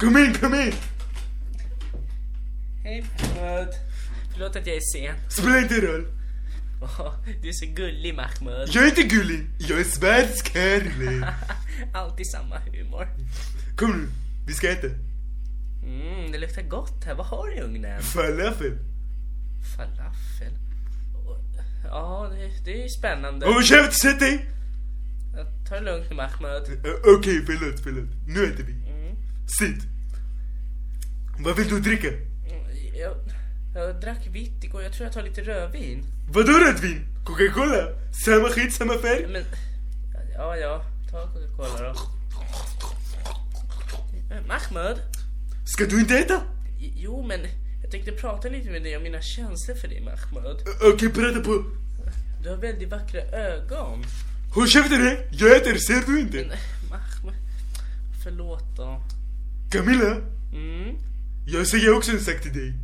Kom in, kom in! Hej Mahmoud. Förlåt att jag är sen. Spelar inte roll. Åh, du är så gullig Mahmoud. Jag är inte gullig, jag är svensk kärlek. Alltid samma humor. Kom nu, vi ska äta. Mm, det luktar gott här. Vad har du i ugnen? Falafel. Falafel. Ja, det, det är ju spännande. Håll käft, sätt dig! Tar det lugnt nu Mahmoud. Okej, förlåt, förlåt. Nu äter vi. Sitt. Vad vill du dricka? Jag, jag drack vitt igår. Jag tror jag tar lite rödvin. Vadå rödvin? Coca-Cola? Samma skit, samma färg? Men, ja, ja. Ta Coca-Cola då. Eh, Mahmoud? Ska du inte äta? Jo, men jag tänkte prata lite med dig om mina känslor för dig, Mahmoud. Ö, Okej, prata på. Du har väldigt vackra ögon. Håll käften jag äter, ser du inte? Mahmoud, förlåt då. Camilla, Mm? Jag säger också en sak till dig.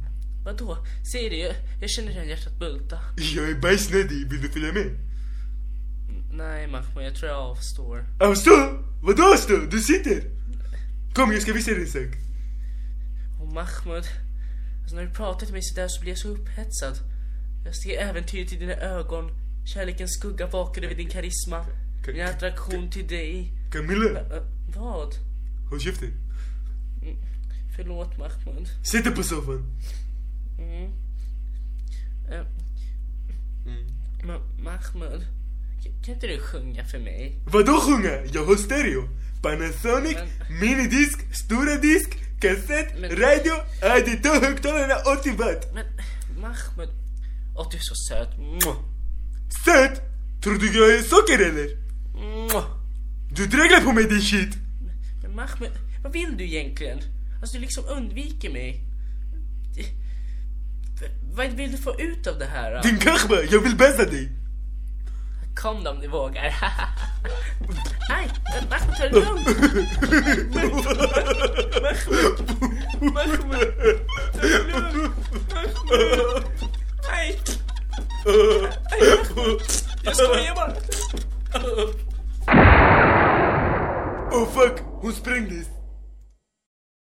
Vadå? Säg det, jag, jag känner redan hjärtat bulta. Jag är bajsnödig, vill du följa med? Nej, Mahmoud, jag tror jag avstår. Avstå? Vadå avstå? Du sitter! Kom, jag ska visa dig en sak. Och Mahmoud, alltså när du pratar till mig sådär så blir jag så upphetsad. Jag ser äventyret i dina ögon. Kärlekens skugga vakar över din karisma. Min attraktion till dig. Camilla, vad? håll käften. Förlåt Mahmoud. Dig på soffan. Mm. Ä, Ma- Mahmoud, kan- inte du sjunga för mig? Vadå sjunga? Jag har stereo. Panasonic, minidisk, stora disk, kassett, Men- radio, AD2 högtalarna 80 watt. Men Mahmoud, åh du är så söt. Söt! Tror du jag är socker eller? Du dreglar på mig din shit. Men Mahmoud, vad vill du egentligen? Alltså du liksom undviker mig. Vad vill du få ut av det här? Då? Din kachba, jag vill bästa dig. Kom då om du vågar. Nej, Mahmoud ta det lugnt. Mahmoud, ta det lugnt. Mahmoud. Nej. Jag skojar bara. Oh fuck, hon sprängdes.